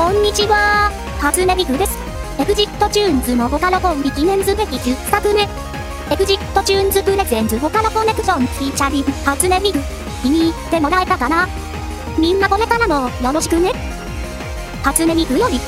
こんにちは。初音ミクです。エグジットチューンズのボカロコンピ記念すべき10作目。エグジットチューンズ presents ボカロコネクション featuring 初音ミク。気に入ってもらえたかなみんなこれからもよろしくね。初音ミクより